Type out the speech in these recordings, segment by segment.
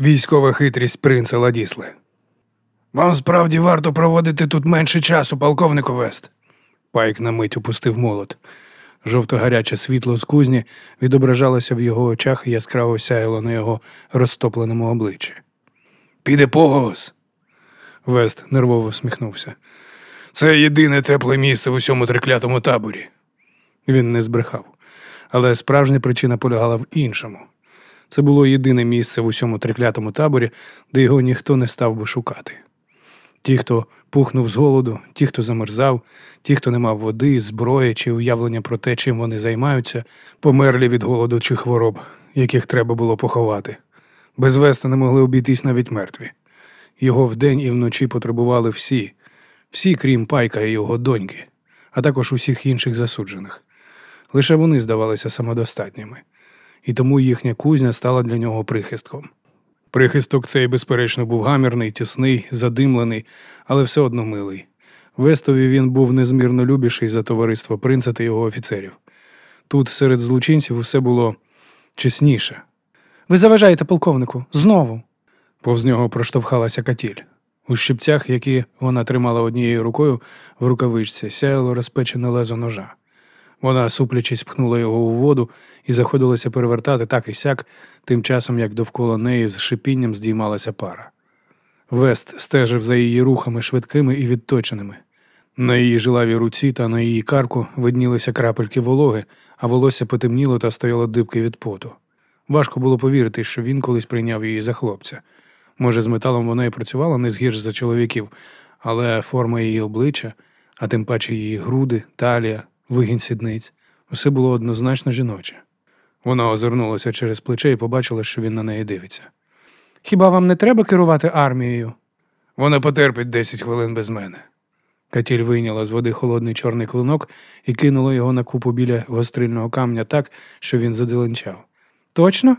Військова хитрість принца Ладісли. Вам справді варто проводити тут менше часу, полковнику Вест. Пайк на мить опустив молот. Жовто-гаряче світло з кузні відображалося в його очах і яскраво сяяло на його розтопленому обличчі. Піде поголос. Вест нервово всміхнувся. Це єдине тепле місце в усьому триклятому таборі. Він не збрехав, але справжня причина полягала в іншому. Це було єдине місце в усьому триклятому таборі, де його ніхто не став би шукати. Ті, хто пухнув з голоду, ті, хто замерзав, ті, хто не мав води, зброї чи уявлення про те, чим вони займаються, померлі від голоду чи хвороб, яких треба було поховати. Без Веста не могли обійтись навіть мертві. Його вдень і вночі потребували всі, всі, крім пайка і його доньки, а також усіх інших засуджених. Лише вони здавалися самодостатніми, і тому їхня кузня стала для нього прихистком. Прихисток цей, безперечно, був гамірний, тісний, задимлений, але все одно милий. Вестові він був незмірно любіший за товариство принца та його офіцерів. Тут серед злочинців усе було чесніше. Ви заважаєте полковнику знову. Повз нього проштовхалася катіль. У щипцях, які вона тримала однією рукою в рукавичці, сяяло розпечене лезо ножа. Вона, суплячись, пхнула його у воду і заходилася перевертати так і сяк, тим часом як довкола неї з шипінням здіймалася пара. Вест стежив за її рухами швидкими і відточеними. На її жилавій руці та на її карку виднілися крапельки вологи, а волосся потемніло та стояло дибки від поту. Важко було повірити, що він колись прийняв її за хлопця. Може, з металом вона і працювала не згірш за чоловіків, але форма її обличчя, а тим паче її груди, талія, вигін сідниць, усе було однозначно жіноче. Вона озирнулася через плече і побачила, що він на неї дивиться. Хіба вам не треба керувати армією? Вона потерпить 10 хвилин без мене. Катіль вийняла з води холодний чорний клинок і кинула його на купу біля гострильного камня так, що він задзеленчав. Точно?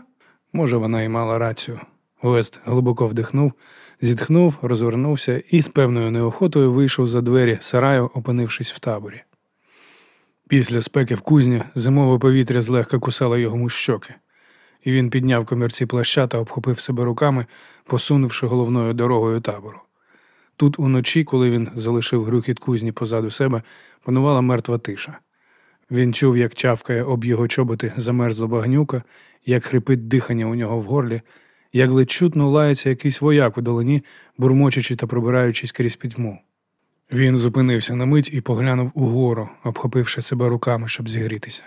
Може, вона і мала рацію. Вест глибоко вдихнув, зітхнув, розвернувся і з певною неохотою вийшов за двері сараю, опинившись в таборі. Після спеки в кузні зимове повітря злегка кусало йому щоки, і він підняв комірці плаща та обхопив себе руками, посунувши головною дорогою табору. Тут уночі, коли він залишив грюкіт кузні позаду себе, панувала мертва тиша. Він чув, як чавкає об його чоботи замерзла багнюка, як хрипить дихання у нього в горлі, як ледь чутно лається якийсь вояк у долині, бурмочучи та пробираючись крізь пітьму. Він зупинився на мить і поглянув угору, обхопивши себе руками, щоб зігрітися.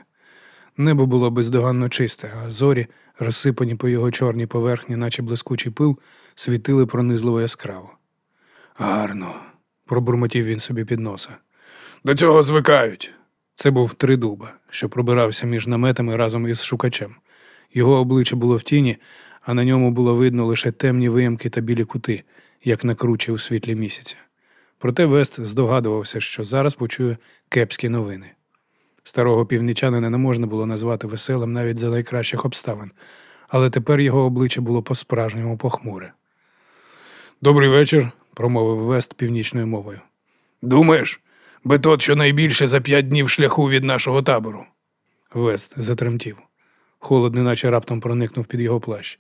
Небо було бездоганно чисте, а зорі, розсипані по його чорній поверхні, наче блискучий пил, світили пронизливо яскраво. Гарно, пробурмотів він собі під носа. До цього звикають. Це був тридуба, що пробирався між наметами разом із шукачем. Його обличчя було в тіні, а на ньому було видно лише темні виямки та білі кути, як на кручі у світлі місяця. Проте Вест здогадувався, що зараз почує кепські новини. Старого північанина не можна було назвати веселим навіть за найкращих обставин, але тепер його обличчя було по-справжньому похмуре. Добрий вечір, промовив Вест північною мовою. Думаєш, би тот щонайбільше за п'ять днів шляху від нашого табору. Вест затремтів. Холод неначе раптом проникнув під його плащ.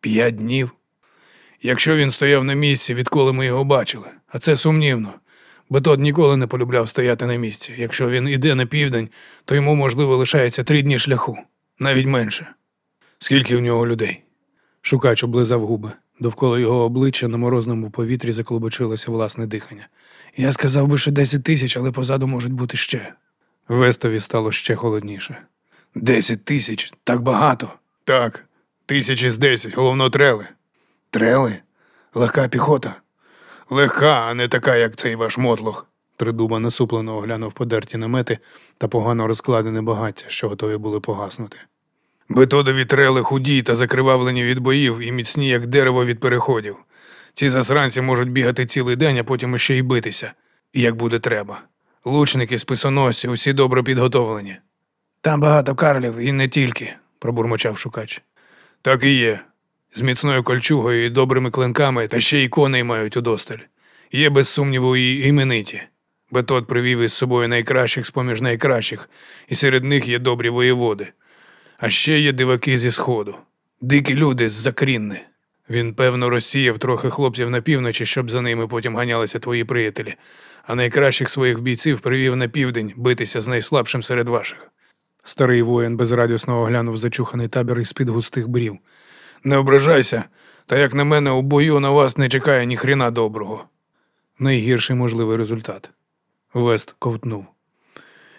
П'ять днів? Якщо він стояв на місці, відколи ми його бачили, а це сумнівно, бо тот ніколи не полюбляв стояти на місці. Якщо він іде на південь, то йому, можливо, лишається три дні шляху, навіть менше. Скільки в нього людей? Шукач облизав губи. Довкола його обличчя на морозному повітрі заклобочилося власне дихання. Я сказав би, що десять тисяч, але позаду можуть бути ще. Вестові стало ще холодніше. Десять тисяч так багато. Так, тисячі з десять, головно трели. Трели? Легка піхота. Легка, а не така, як цей ваш мотлох. Тридуба насуплено оглянув подерті намети та погано розкладене багаття, що готові були погаснути. Бетодові трели худі та закривавлені від боїв і міцні, як дерево від переходів. Ці засранці можуть бігати цілий день, а потім іще й битися, як буде треба. Лучники, списоносці, усі добре підготовлені. Там багато карлів і не тільки, пробурмочав шукач. Так і є. З міцною кольчугою і добрими клинками, та ще й коней мають удосталь. Є, без сумніву, і імениті. Бетот привів із собою найкращих з поміж найкращих, і серед них є добрі воєводи. А ще є диваки зі сходу, дикі люди з закрінни. Він, певно, розсіяв трохи хлопців на півночі, щоб за ними потім ганялися твої приятелі, а найкращих своїх бійців привів на південь битися з найслабшим серед ваших. Старий воїн безрадісно оглянув зачуханий табір із під густих брів. Не ображайся, та як на мене, у бою на вас не чекає ні хріна доброго. Найгірший можливий результат. Вест ковтнув.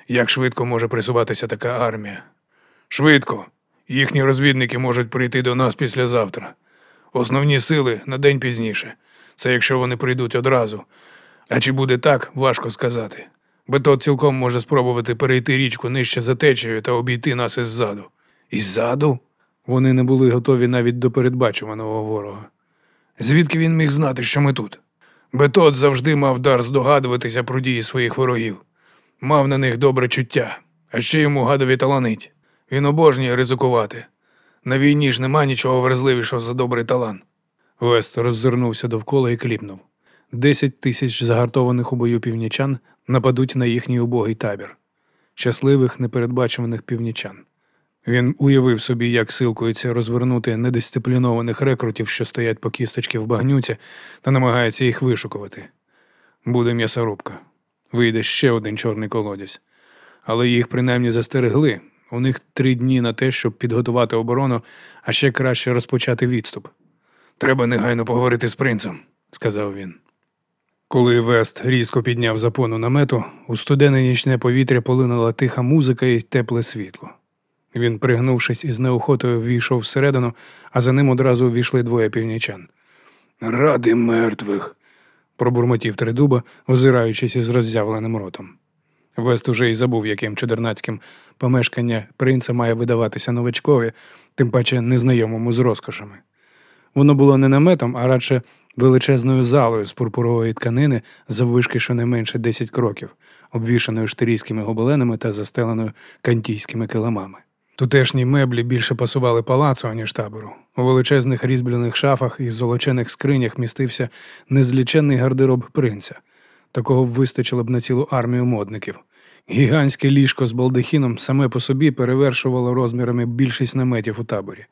Як швидко може присуватися така армія? Швидко. Їхні розвідники можуть прийти до нас післязавтра. Основні сили на день пізніше. Це якщо вони прийдуть одразу. А чи буде так, важко сказати. Бетот цілком може спробувати перейти річку нижче за течією та обійти нас іззаду. Іззаду? Вони не були готові навіть до передбачуваного ворога. Звідки він міг знати, що ми тут? Бетот завжди мав дар здогадуватися про дії своїх ворогів, мав на них добре чуття, а ще йому гадові таланить. Він обожнює ризикувати. На війні ж нема нічого вразливішого за добрий талант. Вест роззирнувся довкола і кліпнув. Десять тисяч загартованих у бою північан нападуть на їхній убогий табір. Щасливих, непередбачуваних північан. Він уявив собі, як силкується розвернути недисциплінованих рекрутів, що стоять по кісточки в багнюці, та намагається їх вишукувати. Буде м'ясорубка. Вийде ще один чорний колодязь. Але їх принаймні застерегли. У них три дні на те, щоб підготувати оборону, а ще краще розпочати відступ. Треба негайно поговорити з принцем, сказав він. Коли Вест різко підняв запону намету, у студене нічне повітря полинула тиха музика і тепле світло. Він, пригнувшись із неохотою, ввійшов всередину, а за ним одразу ввійшли двоє північан. Ради мертвих, пробурмотів тридуба, озираючись із роззявленим ротом. Вест уже й забув, яким чудернацьким помешкання принца має видаватися новачкові, тим паче незнайомому з розкошами. Воно було не наметом, а радше величезною залою з пурпурової тканини заввишки щонайменше 10 кроків, обвішаною штирійськими гобеленами та застеленою кантійськими килимами. Тутешні меблі більше пасували палацу, аніж табору. У величезних різьбляних шафах і золочених скринях містився незліченний гардероб принца. Такого б вистачило б на цілу армію модників. Гігантське ліжко з балдахіном саме по собі перевершувало розмірами більшість наметів у таборі.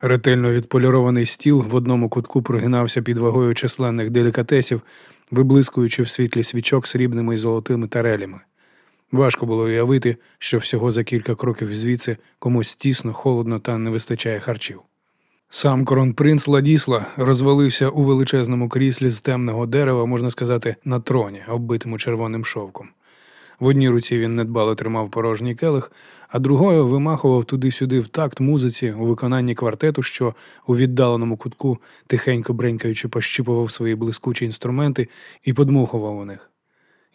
Ретельно відполірований стіл в одному кутку прогинався під вагою численних делікатесів, виблискуючи в світлі свічок срібними і золотими тарелями. Важко було уявити, що всього за кілька кроків звідси комусь тісно, холодно та не вистачає харчів. Сам кронпринц Ладісла розвалився у величезному кріслі з темного дерева, можна сказати, на троні, оббитому червоним шовком. В одній руці він недбало тримав порожній келих, а другою вимахував туди-сюди в такт музиці у виконанні квартету, що у віддаленому кутку, тихенько бренькаючи, пощіпував свої блискучі інструменти і подмухував у них.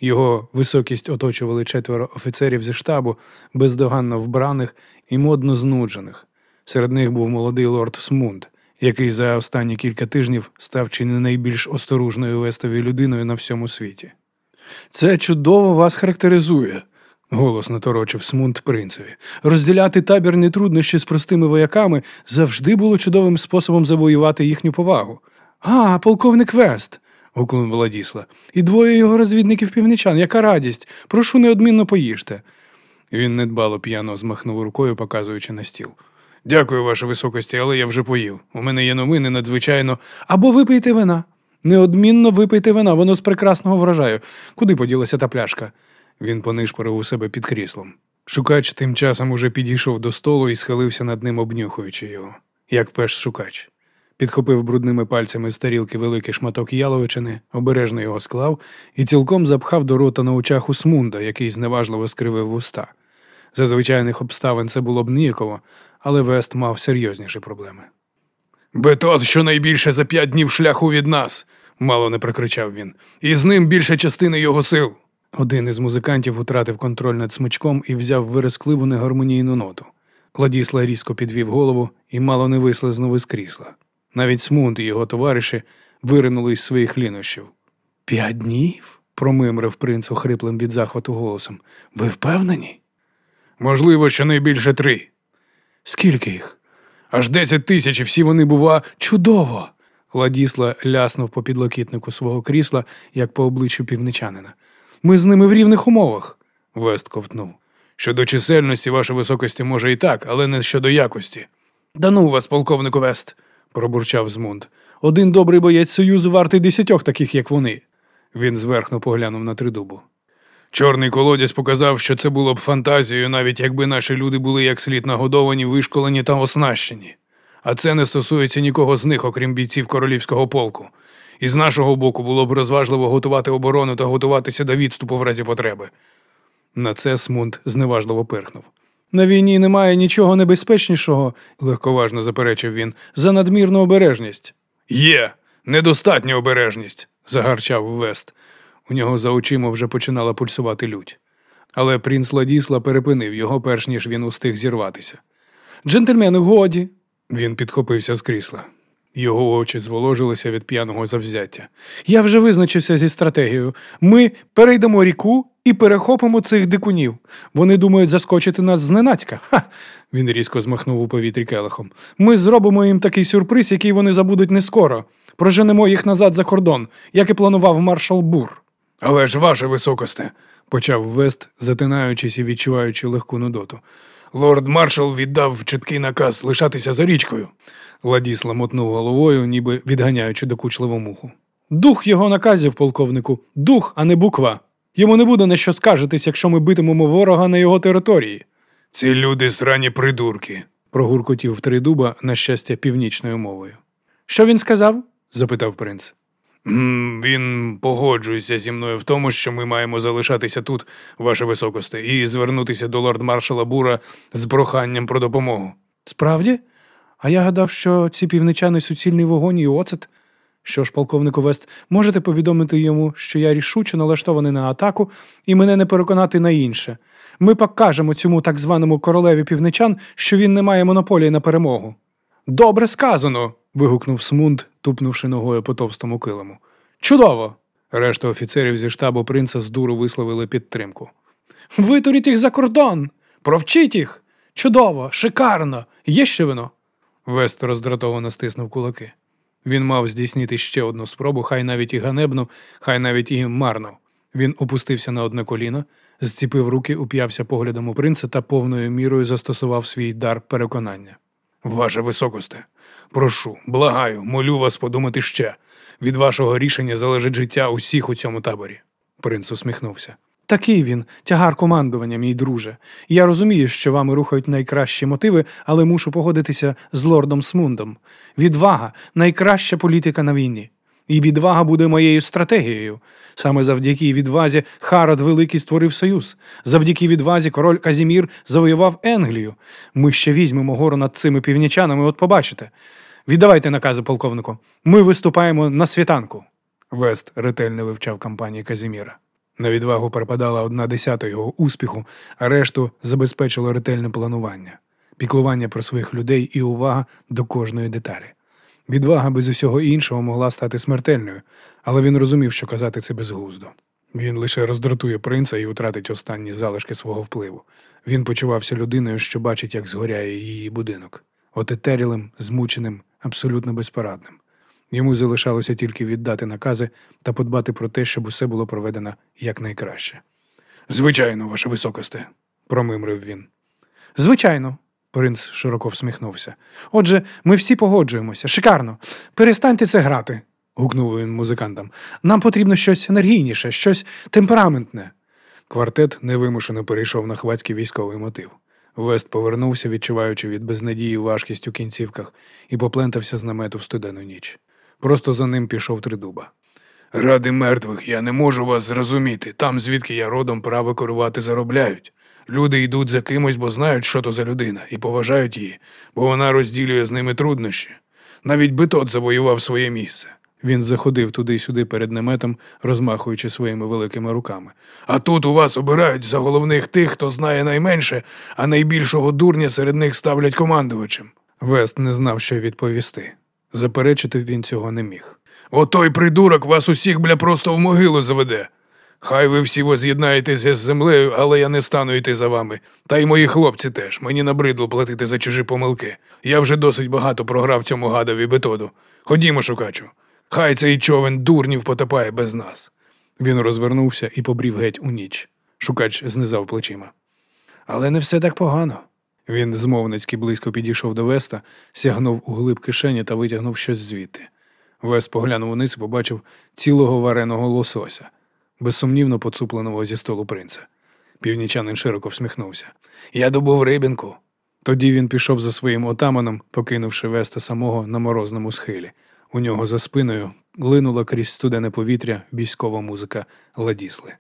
Його високість оточували четверо офіцерів зі штабу, бездоганно вбраних і модно знуджених. Серед них був молодий лорд Смунд, який за останні кілька тижнів став чи не найбільш осторожною вестовою людиною на всьому світі. Це чудово вас характеризує, голосно торочив Смунд принцеві. Розділяти табірні труднощі з простими вояками завжди було чудовим способом завоювати їхню повагу. А, полковник Вест. Гукнув Владісла. І двоє його розвідників північан. Яка радість! Прошу неодмінно поїжте. Він недбало п'яно змахнув рукою, показуючи на стіл. Дякую, ваше високості, але я вже поїв. У мене є новини надзвичайно. Або випийте вина. Неодмінно випийте вина, воно з прекрасного врожаю. Куди поділася та пляшка? Він понишпорив у себе під кріслом. Шукач тим часом уже підійшов до столу і схилився над ним, обнюхуючи його, як пеш шукач. Підхопив брудними пальцями з тарілки великий шматок яловичини, обережно його склав і цілком запхав до рота на очах у смунда, який зневажливо скривив вуста. За звичайних обставин це було б ніяково, але Вест мав серйозніші проблеми. Бетот щонайбільше за п'ять днів шляху від нас, мало не прокричав він, і з ним більша частина його сил. Один із музикантів утратив контроль над смичком і взяв виразкливу негармонійну ноту. Кладісла різко підвів голову і мало не вислизнув із крісла. Навіть Смунд і його товариші виринули із своїх лінощів. П'ять днів? промимрив принц охриплим від захвату голосом. Ви впевнені? Можливо, що найбільше три. Скільки їх? Аж десять тисяч, і всі вони, бува, чудово. Ладісла ляснув по підлокітнику свого крісла, як по обличчю півничанина. Ми з ними в рівних умовах, Вест ковтнув. Щодо чисельності, вашої високості може і так, але не щодо якості. Да ну вас, полковнику Вест, пробурчав Змунд. Один добрий боєць Союзу вартий десятьох таких, як вони. Він зверхно поглянув на тридубу. Чорний колодязь показав, що це було б фантазією, навіть якби наші люди були як слід нагодовані, вишколені та оснащені. А це не стосується нікого з них, окрім бійців королівського полку. І з нашого боку було б розважливо готувати оборону та готуватися до відступу в разі потреби. На це Смунд зневажливо пирхнув. На війні немає нічого небезпечнішого, легковажно заперечив він, за надмірну обережність. Є, недостатня обережність, загарчав Вест. У нього за очима вже починала пульсувати лють. Але принц Ладісла перепинив його, перш ніж він устиг зірватися. Джентльмени, годі. Він підхопився з крісла. Його очі зволожилися від п'яного завзяття. Я вже визначився зі стратегією. Ми перейдемо ріку і перехопимо цих дикунів. Вони думають заскочити нас зненацька. Ха! Він різко змахнув у повітрі келихом. Ми зробимо їм такий сюрприз, який вони забудуть не скоро. Проженемо їх назад за кордон, як і планував маршал Бур. Але ж, ваше високосте, почав Вест, затинаючись і відчуваючи легку нудоту. Лорд маршал віддав чіткий наказ лишатися за річкою. Ладісла мотнув головою, ніби відганяючи докучливу муху. Дух його наказів, полковнику, дух, а не буква. Йому не буде на що скаржитись, якщо ми битимемо ворога на його території. Ці люди срані придурки, прогуркотів тридуба, на щастя, північною мовою. Що він сказав? запитав принц. «М, Він погоджується зі мною в тому, що ми маємо залишатися тут, ваше високосте, і звернутися до лорд-маршала Бура з проханням про допомогу. Справді? А я гадав, що ці півничани суцільний вогонь і оцет. Що ж, полковнику Вест, можете повідомити йому, що я рішуче налаштований на атаку і мене не переконати на інше. Ми покажемо цьому так званому королеві півничан, що він не має монополії на перемогу. Добре сказано. вигукнув Смунд, тупнувши ногою по товстому килиму. Чудово! Решта офіцерів зі штабу принца з дуру висловили підтримку. Витуріть їх за кордон! Провчіть їх! Чудово, шикарно! Є ще вино? Вест роздратовано стиснув кулаки. Він мав здійснити ще одну спробу, хай навіть і ганебну, хай навіть і марну. Він опустився на одне коліно, зціпив руки, уп'явся поглядом у принца та повною мірою застосував свій дар переконання. Ваше високосте, прошу, благаю, молю вас подумати ще. Від вашого рішення залежить життя усіх у цьому таборі. Принц усміхнувся. Такий він, тягар командування, мій друже. Я розумію, що вами рухають найкращі мотиви, але мушу погодитися з лордом Смундом. Відвага найкраща політика на війні. І відвага буде моєю стратегією. Саме завдяки відвазі Харод Великий створив союз. Завдяки відвазі король Казімір завоював Енглію. Ми ще візьмемо гору над цими північанами, от побачите. Віддавайте накази, полковнику. Ми виступаємо на світанку. Вест ретельно вивчав кампанії Казіміра. На відвагу припадала одна десята його успіху, а решту забезпечило ретельне планування, піклування про своїх людей і увага до кожної деталі. Відвага без усього іншого могла стати смертельною, але він розумів, що казати це безглуздо. Він лише роздратує принца і втратить останні залишки свого впливу. Він почувався людиною, що бачить, як згоряє її будинок, отетерілим, змученим, абсолютно безпорадним. Йому залишалося тільки віддати накази та подбати про те, щоб усе було проведено якнайкраще. Звичайно, ваша високосте, промимрив він. Звичайно, принц широко всміхнувся. Отже, ми всі погоджуємося. Шикарно. Перестаньте це грати, гукнув він музикантам. Нам потрібно щось енергійніше, щось темпераментне. Квартет невимушено перейшов на хвацький військовий мотив. Вест повернувся, відчуваючи від безнадії важкість у кінцівках, і поплентався з намету в студену ніч. Просто за ним пішов тридуба. Ради мертвих я не можу вас зрозуміти. Там, звідки я родом право керувати заробляють. Люди йдуть за кимось, бо знають, що то за людина, і поважають її, бо вона розділює з ними труднощі. Навіть Бетот завоював своє місце. Він заходив туди-сюди перед наметом, розмахуючи своїми великими руками. А тут у вас обирають за головних тих, хто знає найменше, а найбільшого дурня серед них ставлять командувачем. Вест не знав, що відповісти. Заперечити він цього не міг. Отой придурок вас усіх, бля, просто в могилу заведе. Хай ви всі воз'єднаєтеся з землею, але я не стану йти за вами. Та й мої хлопці теж. Мені набридло платити за чужі помилки. Я вже досить багато програв цьому гадові бетоду. Ходімо, шукачу. Хай цей човен дурнів потопає без нас. Він розвернувся і побрів геть у ніч. Шукач знизав плечима. Але не все так погано. Він змовницьки близько підійшов до Веста, сягнув у глиб кишені та витягнув щось звідти. Вест поглянув униз і побачив цілого вареного лосося, безсумнівно поцупленого зі столу принца. Північанин широко всміхнувся. Я добув рибінку. Тоді він пішов за своїм отаманом, покинувши Веста самого на морозному схилі. У нього за спиною линула крізь студене повітря військова музика Ладісли.